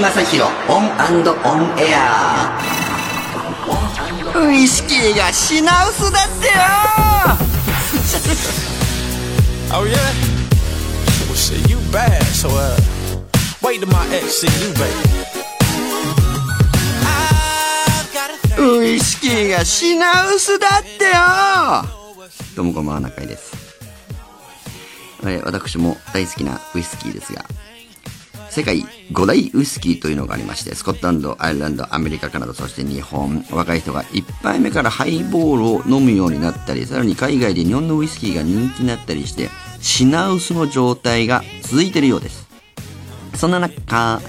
正広 ON & ON AIR ウイスキーが品薄だってよ Oh yeah? Well shit, you bad, so uh wait till my ex see you, baby. I've got a thing. ウイスキーが品薄だってよどうもこんばんは、中居です。えー私も大好きなウイスキーですが、世界5大ウイスキーというのがありまして、スコットランド、アイルランド、アメリカ、カナダ、そして日本、若い人が1杯目からハイボールを飲むようになったり、さらに海外で日本のウイスキーが人気になったりして、品薄の状態が続いているようです。そんな中、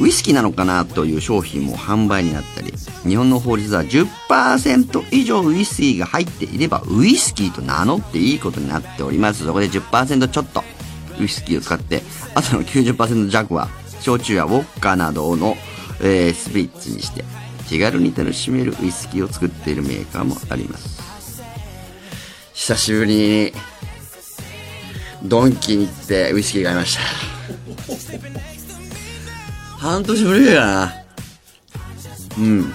ウイスキーなのかなという商品も販売になったり、日本の法律は10%以上ウイスキーが入っていればウイスキーと名乗っていいことになっております。そこで10%ちょっとウイスキーを使って、あとの90%弱は焼酎やウォッカなどの、えースピッツにして気軽に楽しめるウイスキーを作っているメーカーもあります。久しぶりにドンキに行ってウイスキー買いました。半年ぶりだな。うん。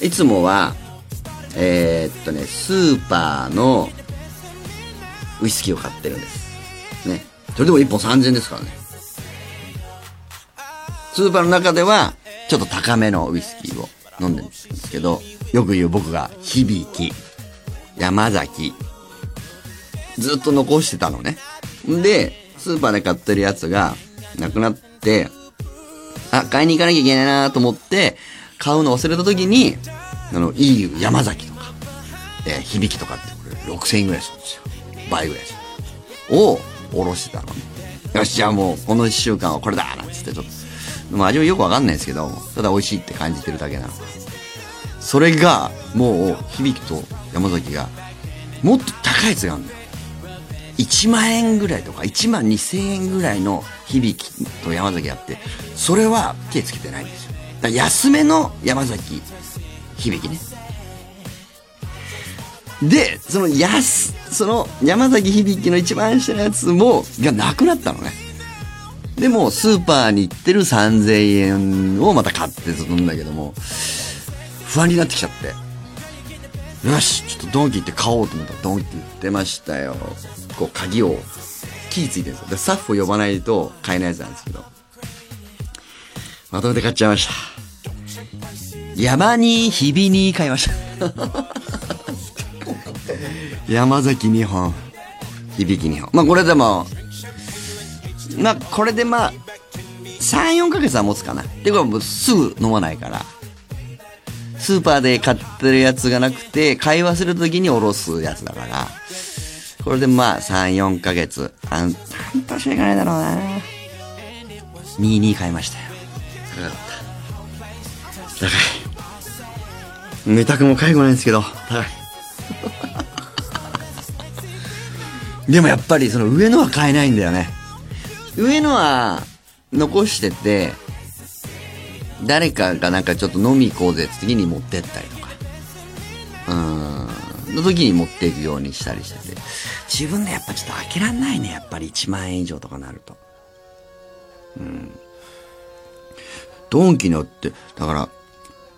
いつもは、えーっとね、スーパーのウイスキーを買ってるんです。それでも1本3000円ですからね。スーパーの中では、ちょっと高めのウイスキーを飲んでるんですけど、よく言う僕が、響き、山崎、ずっと残してたのね。んで、スーパーで買ってるやつが、なくなって、あ、買いに行かなきゃいけないなと思って、買うの忘れた時に、あの、いい山崎とか、えー響きとかってこれ6000円ぐらいするんですよ。倍ぐらいする。を、おろしてたのね。よし、じゃあもう、この1週間はこれだなんつってちょっと、もう味はよくわかんないですけど、ただ美味しいって感じてるだけなの。それが、もう、響と山崎が、もっと高いやつがあるんだよ。1万円ぐらいとか1万2000円ぐらいの響と山崎あってそれは手つけてないんですよだから安めの山崎響ねでその安その山崎響の一番下のやつもがなくなったのねでもスーパーに行ってる3000円をまた買ってずっとんだけども不安になってきちゃってよし、ちょっとドンキ行って買おうと思ったらドンキ行ってましたよ。こう、鍵を、キーついてるんですよ。で、スタッフを呼ばないと買えないやつなんですけど。まとめて買っちゃいました。山に、日々に買いました。山崎2本、響き2本。まあ、これでも、まあ、これでまあ、3、4ヶ月は持つかな。っていうかもうすぐ飲まないから。スーパーで買ってるやつがなくて、買い忘れた時におろすやつだから、これでまあ3、4ヶ月、半半年はいかないだろうな。22買いましたよ。高かった。高い。寝たくも介護ないんですけど、高い。でもやっぱりその上のは買えないんだよね。上のは残してて、誰かがなんかちょっと飲み行こうぜって時に持ってったりとか、うーん、の時に持っていくようにしたりしてて、自分でやっぱちょっと開けらんないね、やっぱり1万円以上とかなると。うん。ドンキによって、だから、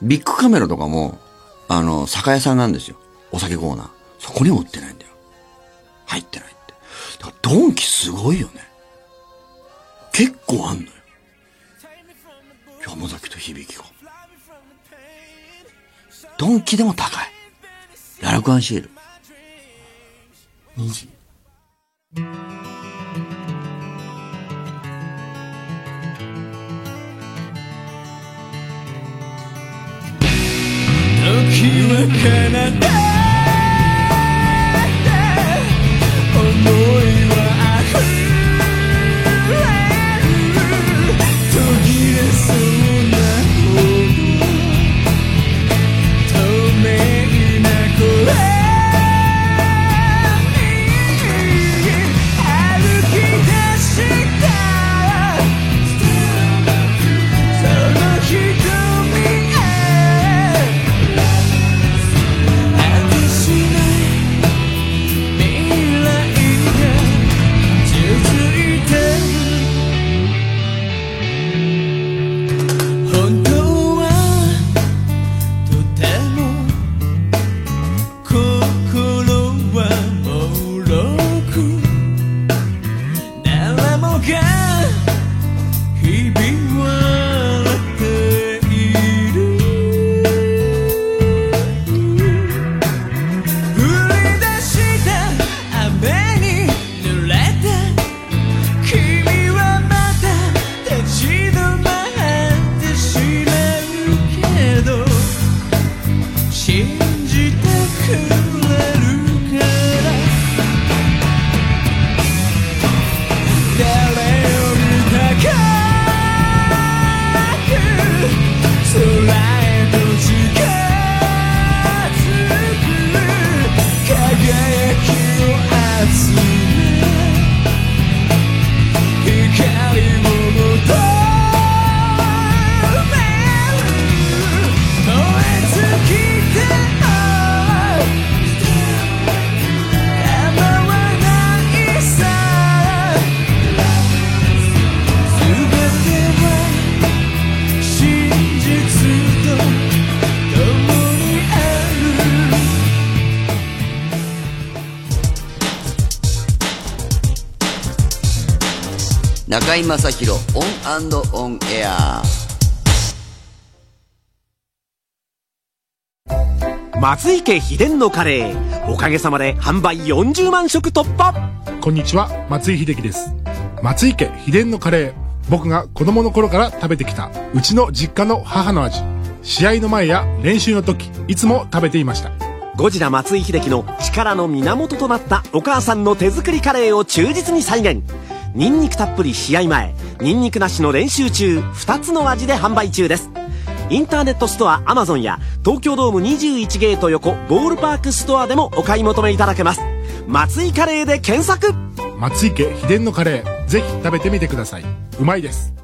ビッグカメラとかも、あの、酒屋さんなんですよ。お酒コーナー。そこにも売ってないんだよ。入ってない。ドンキすごいよね。結構あんのよ。山崎と響きが。ドンキでも高い。ララクアンシエル。2時。時は彼方中居正広 ON & ON AIR 松井家秘伝のカレーおかげさまで販売40万食突破こんにちは、松井秀喜です。松井家秘伝のカレー。僕が子供の頃から食べてきた、うちの実家の母の味。試合の前や練習の時、いつも食べていました。ゴジラ松井秀喜の力の源となったお母さんの手作りカレーを忠実に再現ニンニクたっぷり試合前ニンニクなしの練習中2つの味で販売中です。インターネットストアアマゾンや東京ドーム21ゲート横ボールパークストアでもお買い求めいただけます。松井カレーで検索。松井家秘伝のカレー、ぜひ食べてみてください。うまいです。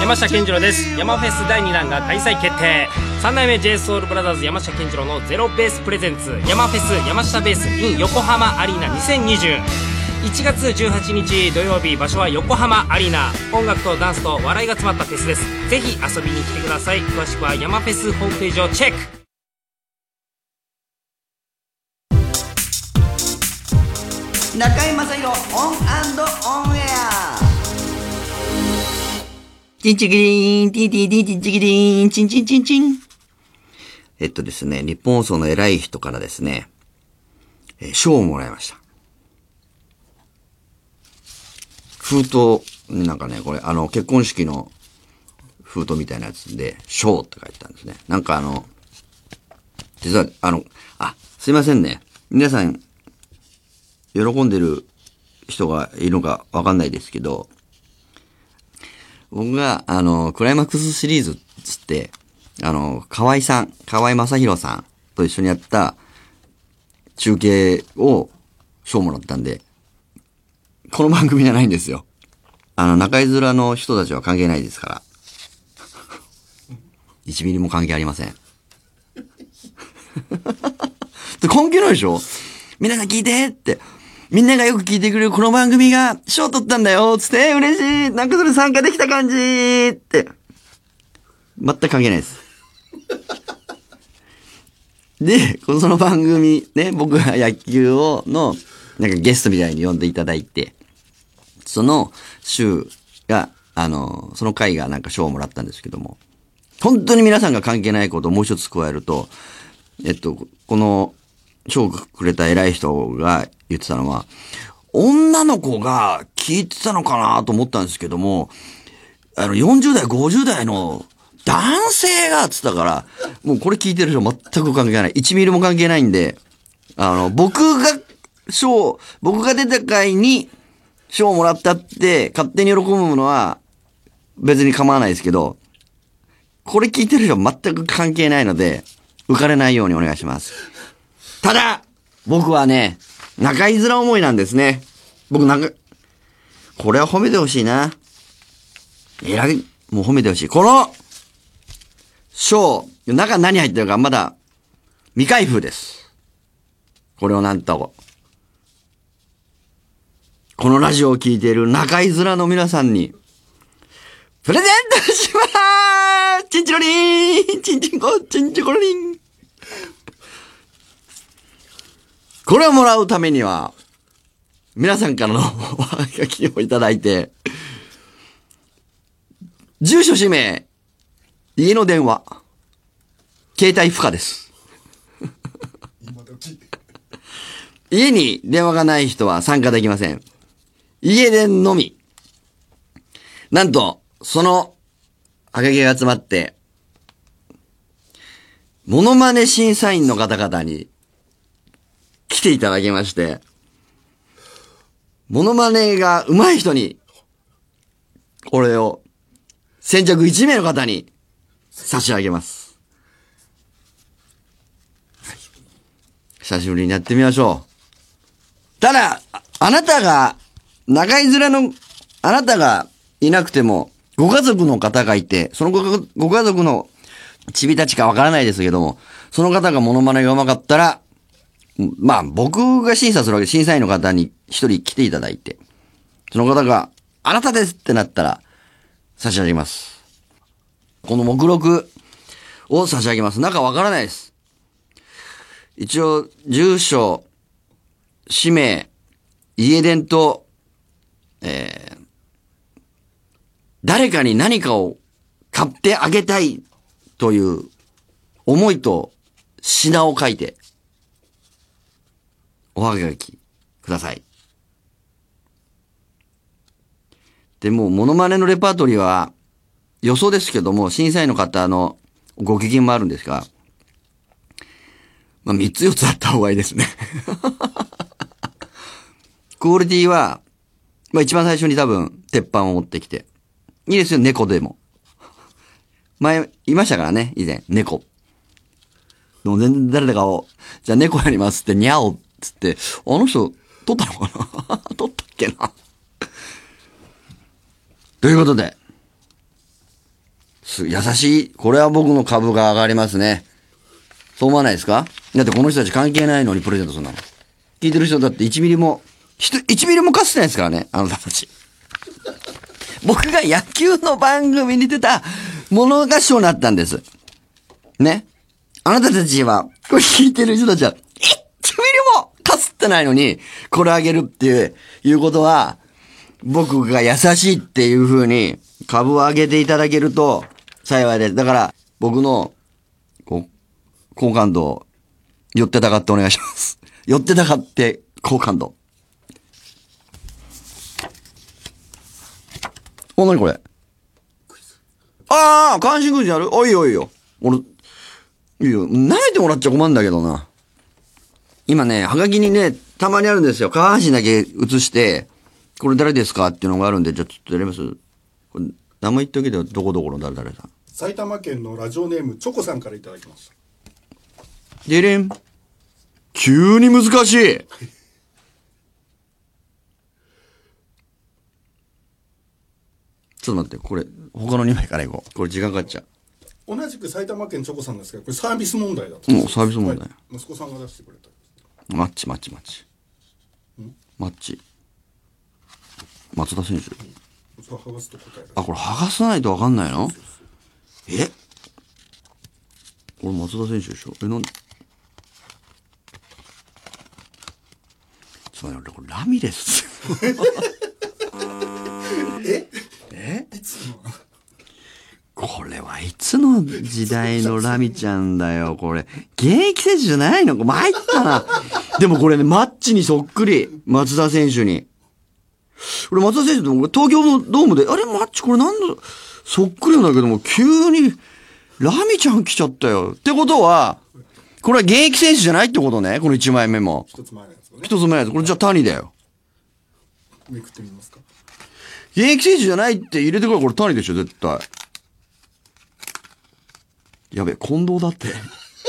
山下健二郎です。山フェス第2弾が開催決定。3代目 j s o u l b r o t h e r s 山下健二郎のゼロベースプレゼンツ山フェス山下ベース in 横浜アリーナ2020 1月18日土曜日場所は横浜アリーナ音楽とダンスと笑いが詰まったフェスですぜひ遊びに来てください詳しくは山フェスホームページをチェック中 ON & ON AIR チンチキリーン、ティーティーティーチンチキリーン、チンチンチンチン。えっとですね、ニッポン放送の偉い人からですね、えー賞をもらいました。封筒、なんかね、これ、あの、結婚式の封筒みたいなやつで、賞って書いてたんですね。なんかあの、実は、あの、あ、すいませんね。皆さん、喜んでる人がいるのかわかんないですけど、僕が、あの、クライマックスシリーズつって、あの、河合さん、河合正宏さんと一緒にやった中継を賞もらったんで、この番組じゃないんですよ。あの、中居面の人たちは関係ないですから。1ミリも関係ありません。関係ないでしょ？皆さん聞いてって。みんながよく聞いてくれるこの番組が賞取ったんだよつって、嬉しいなんかそれ参加できた感じって。全く関係ないです。で、このその番組、ね、僕が野球を、の、なんかゲストみたいに呼んでいただいて、その週が、あの、その回がなんか賞をもらったんですけども、本当に皆さんが関係ないことをもう一つ加えると、えっと、この、賞をくれた偉い人が言ってたのは、女の子が聞いてたのかなと思ったんですけども、あの、40代、50代の男性が、つったから、もうこれ聞いてる人全く関係ない。1ミリも関係ないんで、あの、僕が、賞、僕が出た回に、賞をもらったって、勝手に喜ぶのは、別に構わないですけど、これ聞いてる人全く関係ないので、浮かれないようにお願いします。ただ、僕はね、中居面思いなんですね。僕なんか、これは褒めてほしいな。えらい、もう褒めてほしい。この、章、中何入ってるかまだ、未開封です。これをなんと、このラジオを聞いている中居面の皆さんに、プレゼントしまーす。チンチロリーン。チンチンコ。チンチコロリン。これをもらうためには、皆さんからの おはがきをいただいて、住所氏名、家の電話、携帯不可です。家に電話がない人は参加できません。家電のみ。なんと、その、はがきが集まって、モノマネ審査員の方々に来ていただきまして、モノマネが上手い人に、これを、先着1名の方に差し上げます。久しぶりにやってみましょう。ただ、あなたが、長い面の、あなたがいなくても、ご家族の方がいて、そのごご家族のちびたちかわからないですけども、その方がモノマネが上手かったら、まあ僕が審査するわけで、審査員の方に一人来ていただいて、その方が、あなたですってなったら、差し上げます。この目録を差し上げます。中わからないです。一応、住所、氏名、家電と、えー、誰かに何かを買ってあげたいという思いと品を書いて、おはがきください。で、もう、モノマネのレパートリーは予想ですけども、審査員の方のご機嫌もあるんですが、まあ、3つ4つあった方がいいですね。クオリティは、まあ一番最初に多分、鉄板を持ってきて。いいですよ、猫でも。前、いましたからね、以前、猫。でも全然誰だかを、じゃあ猫やりますって、にゃおっつって、あの人、撮ったのかな？撮ったっけな？ということで、優しい。これは僕の株が上がりますね。そう思わないですか？だってこの人たち関係ないのにプレゼントするんだもん。聞いてる人だって1ミリも、1ミリもかつてないですからね、あなたたち。僕が野球の番組に出たものが賞になったんです。ね。あなたたちは、これ聞いてる人たちは、1ミリもかつってないのに、これあげるっていう、いうことは、僕が優しいっていう風に株を上げていただけると幸いです。だから、僕の、こう、好感度、寄ってたかってお願いします。寄ってたかって、好感度。お、なにこれ？ああ、関心クイズやる？おいよいよ。俺、いいよ。舐めてもらっちゃ困るんだけどな。今ね、はがきにね、たまにあるんですよ。下半身だけ写して、これ誰ですかっていうのがあるんで、じゃあちょっとやりますこれ、名前言っておけてどこどこの誰々さん。埼玉県のラジオネームチョコさんからいただきましたでれん。急に難しい。ちょっと待って、これ、他の2枚からいこう。これ時間かかっちゃう。同じく埼玉県チョコさんですけどこれサービス問題だともうサービス問題はい息子さんが出してくれたマッチ、マッチ、マッチ。マッチ。松田選手。あ、これ剥がさないとわかんないの？え？これ松田選手でしょ？え、なんで？つまり俺、これラミレス？え？えこれはいつの時代のラミちゃんだよ、これ。現役選手じゃないの？参ったな。でもこれね、マッチにそっくり。松田選手に。俺、松田選手でも東京のドームで、あれ、マッチこれなんだ、そっくりなんだけども、急に、ラミちゃん来ちゃったよ。ってことは、これは現役選手じゃないってことね、この1枚目も。一つ前のやつがね一つ目のやつ。これじゃあ谷だよ。めくってみますか現役選手じゃないって入れてくるこれ谷でしょ、絶対。やべえ、近藤だって。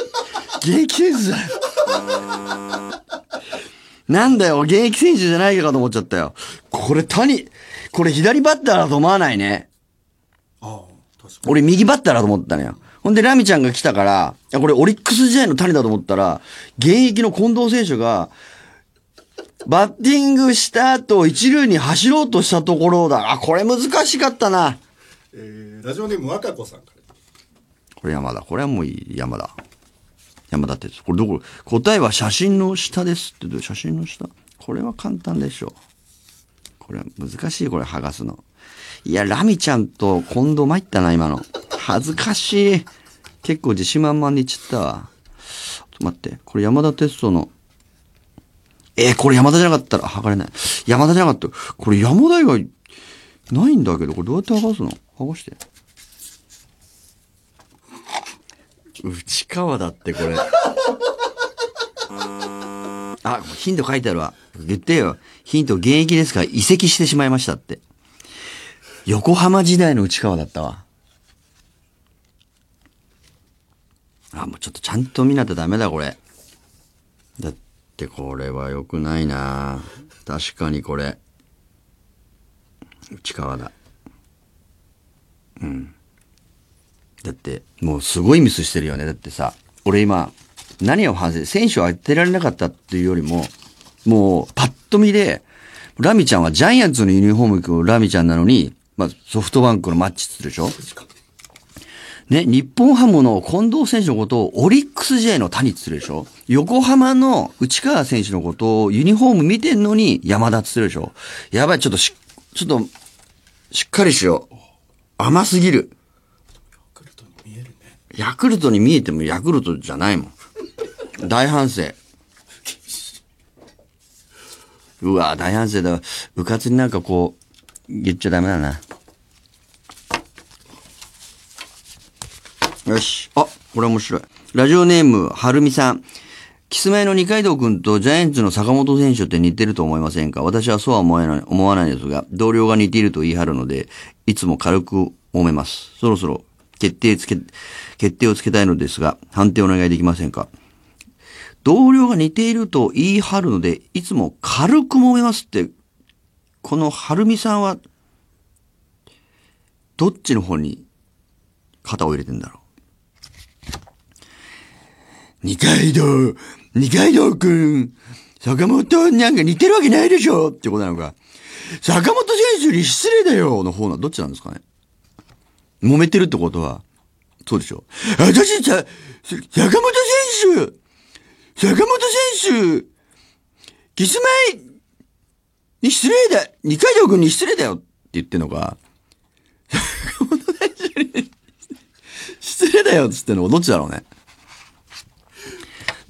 現役選手じゃない。なんだよ、現役選手じゃないかと思っちゃったよ。これ谷、これ左バッターだと思わないね。ああ確か俺右バッターだと思ったのよ。ほんで、ラミちゃんが来たから、これオリックス時代の谷だと思ったら、現役の近藤選手が、バッティングした後、一塁に走ろうとしたところだ。あ、これ難しかったな。えー、ラジオネーム若子さんからこれ山田。これはもういい山田。山田哲。これどこ？答えは写真の下ですってどう写真の下？これは簡単でしょう。これは難しい、これ剥がすの。いや、ラミちゃんと近藤参ったな、今の。恥ずかしい。結構自信満々に言っちゃったわ。ちょっと待って。これ山田哲人の。えーこれ山田じゃなかったら、剥がれない。山田じゃなかった。これ山田以外、ないんだけど、これどうやって剥がすの？剥がして。内川だってこれ。あ、ヒント書いてあるわ。言ってよ。ヒント、現役ですから移籍してしまいましたって。横浜時代の内川だったわ。あ、もうちょっとちゃんと見ないとダメだ、これ。だってってこれは良くないな確かにこれ。内川だ。うん。だって、もうすごいミスしてるよね。だってさ、俺今、何を反省、選手を当てられなかったっていうよりも、もう、パッと見で、ラミちゃんはジャイアンツのユニフォーム着るラミちゃんなのに、まあ、ソフトバンクのマッチするでしょ？ね、日本ハムの近藤選手のことをオリックス J の谷って言ってるでしょ？横浜の内川選手のことをユニフォーム見てんのに山田って言ってるでしょ？やばい、ちょっとし、ちょっと、しっかりしよう。甘すぎる。ヤクルトに見えてもヤクルトじゃないもん。大反省。うわ、大反省だ。部活になんかこう、言っちゃダメだな。よし。あ、これ面白い。ラジオネーム、はるみさん。キスマイの二階堂くんとジャイアンツの坂本選手って似てると思いませんか？私はそうは思えない、思わないですが、同僚が似ていると言い張るので、いつも軽く揉めます。そろそろ決定つけ、決定をつけたいのですが、判定お願いできませんか？同僚が似ていると言い張るので、いつも軽く揉めますって、このはるみさんは、どっちの方に肩を入れてんだろう？二階堂、二階堂くん、坂本なんか似てるわけないでしょってことなのか。坂本選手より失礼だよの方な、どっちなんですかね。揉めてるってことは、そうでしょ。私さ、坂本選手坂本選手キスマイに失礼だ二階堂くんに失礼だよって言ってんのか。坂本選手に失礼だよっつってんのか。どっちだろうね。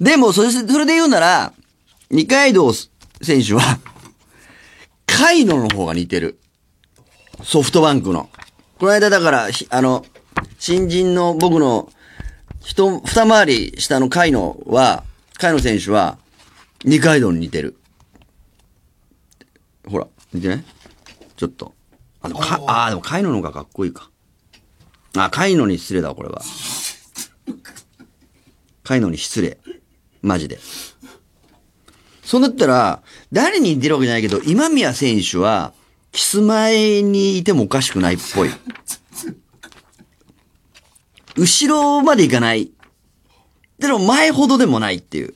でも、それ、それで言うなら、二階堂選手は、カイノの方が似てる。ソフトバンクの。この間だから、ひあの、新人の僕の、人、二回り下のカイノは、カイノ選手は、二階堂に似てる。ほら、似てないちょっと。あ、でもか、あー、でもカイノの方がかっこいいか。あ、カイノに失礼だわ、これは。カイノに失礼。マジで。そうなったら、誰に似てるわけじゃないけど、今宮選手は、キス前にいてもおかしくないっぽい。後ろまで行かない。でも前ほどでもないっていう。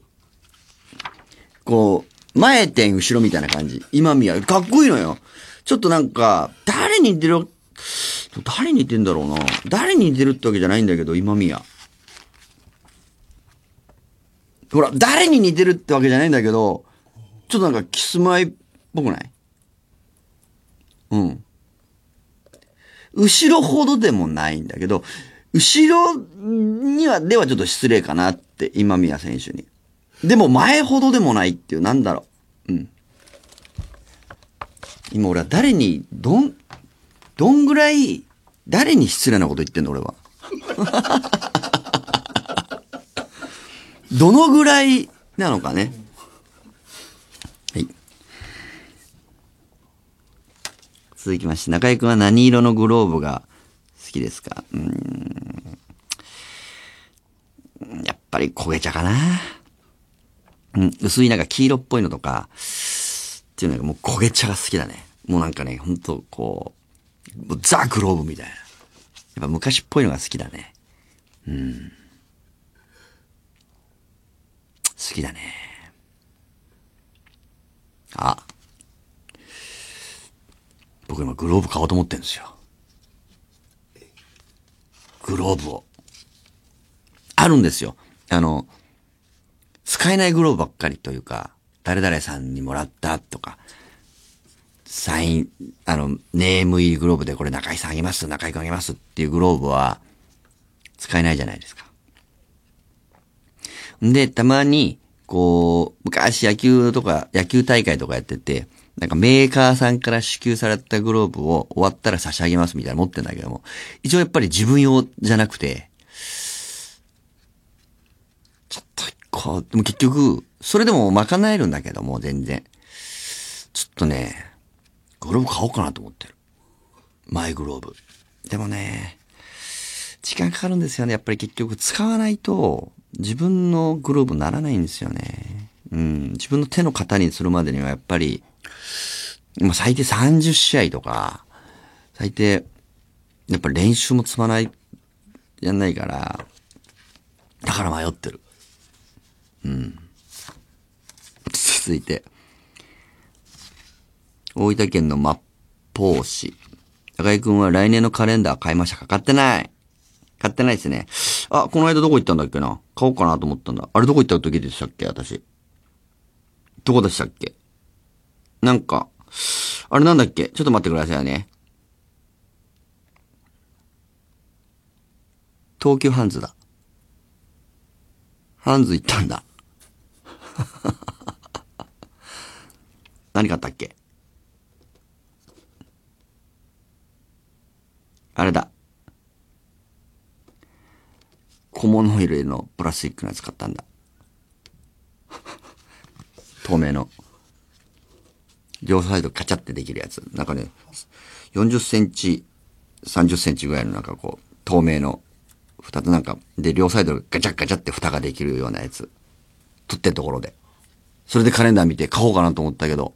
こう、前点後ろみたいな感じ。今宮。かっこいいのよ。ちょっとなんか、誰に似てる、誰に似てんだろうな。誰に似てるってわけじゃないんだけど、今宮。ほら、誰に似てるってわけじゃないんだけど、ちょっとなんかキスマイっぽくない？うん。後ろほどでもないんだけど、後ろには、ではちょっと失礼かなって、今宮選手に。でも前ほどでもないっていう、なんだろう。うん。今俺は誰に、どん、どんぐらい、誰に失礼なこと言ってんの俺は。どのぐらいなのかね。はい。続きまして、中居君は何色のグローブが好きですか？うん。やっぱり焦げ茶かな。うん、薄いなんか黄色っぽいのとか、っていうのがもう焦げ茶が好きだね。もうなんかね、ほんとこう、もうザ・グローブみたいな。やっぱ昔っぽいのが好きだね。うん。好きだね。あ。僕今グローブ買おうと思ってんですよ。グローブを。あるんですよ。あの、使えないグローブばっかりというか、誰々さんにもらったとか、サイン、あの、ネーム入りグローブでこれ中井さんあげます、中井くんあげますっていうグローブは使えないじゃないですか。で、たまに、こう、昔野球とか、野球大会とかやってて、なんかメーカーさんから支給されたグローブを終わったら差し上げますみたいな持ってんだけども、一応やっぱり自分用じゃなくて、ちょっと一か、でも結局、それでも賄えるんだけども、全然。ちょっとね、グローブ買おうかなと思ってる。マイグローブ。でもね、時間かかるんですよね。やっぱり結局使わないと、自分のグローブならないんですよね。うん。自分の手の型にするまでにはやっぱり、まあ最低30試合とか、最低、やっぱ練習も積まない、やんないから、だから迷ってる。うん。続いて、大分県の末法市。高井くんは来年のカレンダー買いましたか？買ってない。買ってないですね。あ、この間どこ行ったんだっけな？買おうかなと思ったんだ。あれどこ行った時でしたっけ？私。どこでしたっけ？なんか、あれなんだっけ？ちょっと待ってくださいね。東急ハンズだ。ハンズ行ったんだ。何買ったっけ？あれだ。小物入れのプラスチックのやつ買ったんだ。透明の。両サイドカチャってできるやつ。なんかね、40センチ、30センチぐらいのなんかこう、透明の、二つなんか、で、両サイドガチャガチャって蓋ができるようなやつ。取ってるところで。それでカレンダー見て買おうかなと思ったけど、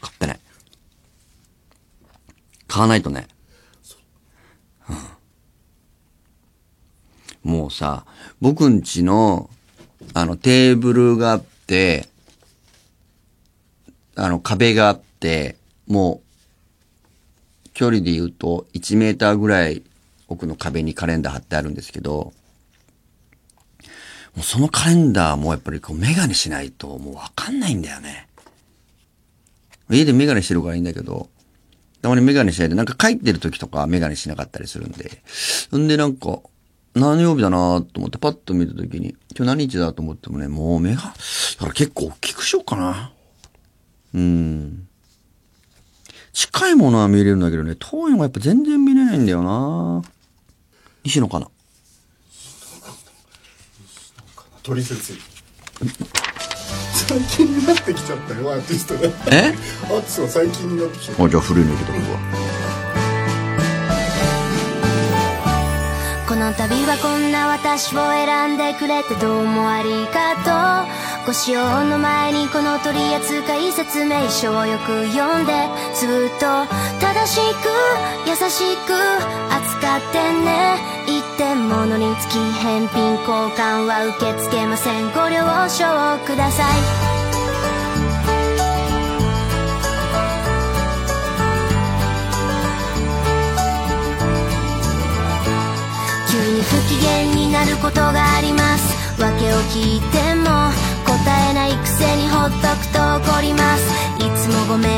買ってない。買わないとね。うん。もうさ、僕んちの、あの、テーブルがあって、あの、壁があって、もう、距離で言うと1メーターぐらい奥の壁にカレンダー貼ってあるんですけど、もうそのカレンダーもやっぱりこうメガネしないともうわかんないんだよね。家でメガネしてるからいいんだけど、たまにメガネしないで、なんか書いてる時とかメガネしなかったりするんで。んでなんか、何曜日だなと思ってパッと見た時に、今日何日だと思ってもね、もう目が、だから結構大きくしようかな。うん。近いものは見れるんだけどね、遠いのがやっぱ全然見れないんだよな。西野かな。取説最近になってきちゃったよアーティストが。え？アーティストが最近になってきちゃっあ、じゃあ古いの入れとく私を選んでくれてどうもありがとう。ご使用の前にこの取扱説明書をよく読んでずっと正しく優しく扱ってね。一点物につき返品交換は受け付けません。ご了承ください。に不機嫌になることがあります。訳を聞いても答えないくせにほっとくと怒ります。いつもごめん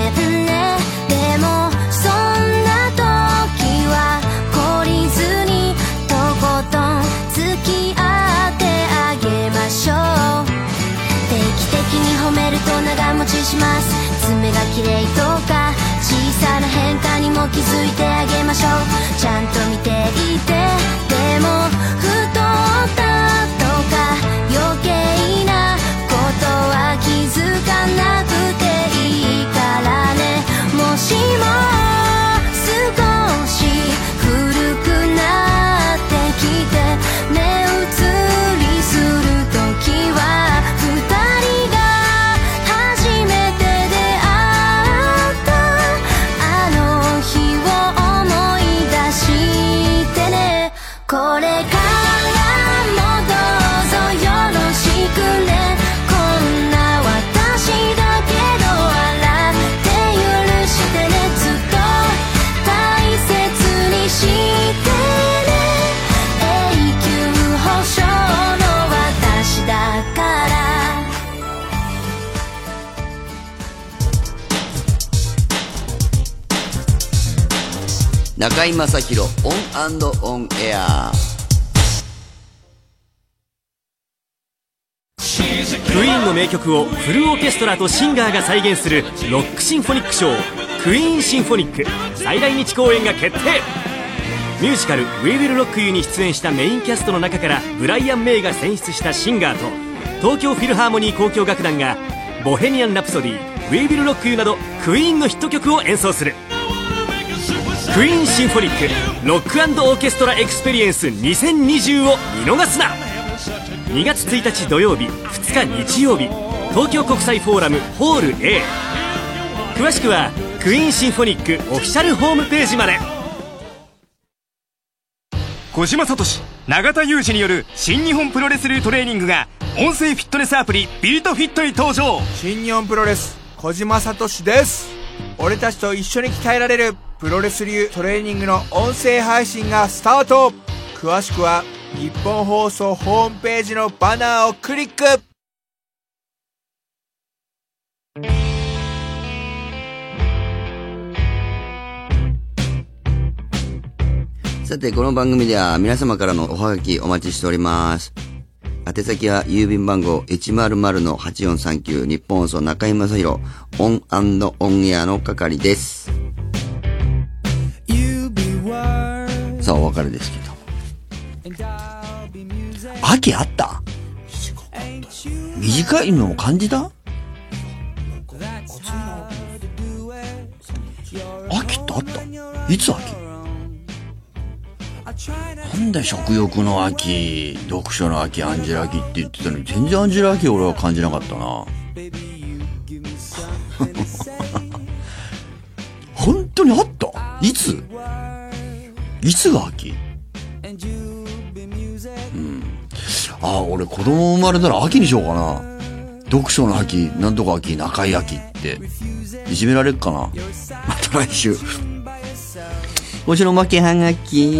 ね。でもそんな時は懲りずにとことん付き合ってあげましょう。定期的に褒めると長持ちします。爪が綺麗とか小さな変化にも気づいてあげましょう。ちゃんと見ていて中居正広 ON & ON AIR。クイーンの名曲をフルオーケストラとシンガーが再現するロックシンフォニックショークイーンシンフォニック再来日公演が決定。ミュージカル「We Will Rock You」に出演したメインキャストの中からブライアン・メイが選出したシンガーと東京フィルハーモニー交響楽団が「ボヘミアン・ラプソディ」「We Will Rock You」などクイーンのヒット曲を演奏する。クイーンシンフォニックロックオーケストラエクスペリエンス2020を見逃すな。2月1日土曜日2日日曜日東京国際フォーラムホール A 詳しくはクイーンシンフォニックオフィシャルホームページまで。小島聡永田裕志による新日本プロレス流トレーニングが音声フィットネスアプリビートフィットに登場。新日本プロレス小島聡です。俺たちと一緒に鍛えられるプロレス流トレーニングの音声配信がスタート詳しくは日本放送ホームページのバナーをクリックさて、この番組では皆様からのおはがきお待ちしております。宛先は郵便番号100-8439日本放送中井正広オンオンエアの係です。さあ、お別れですけど。秋あった？短いのも感じた？秋ってあった？いつ秋？なんで食欲の秋、読書の秋、アンジェラ・アキって言ってたのに、全然アンジェラ・アキ俺は感じなかったな。本当にあった？いつ？いつが秋？うん。ああ、俺子供生まれたら秋にしようかな。読書の秋、なんとか秋、中井秋って。いじめられっかな。また来週。今週のおまけはがき。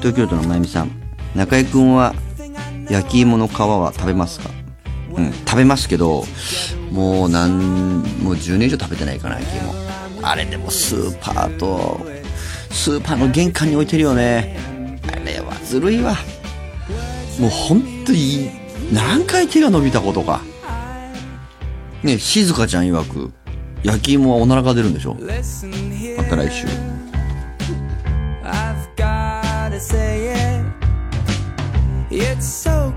東京都のまゆみさん。中井くんは、焼き芋の皮は食べますか？うん、食べますけど、もうなん、もう10年以上食べてないかな、焼き芋。あれでもスーパーと、スーパーの玄関に置いてるよね。あれはずるいわ。もう本当に、何回手が伸びたことか。ね、静香ちゃん曰く、焼き芋はおならが出るんでしょ？また来週。I've gotta say it. It's so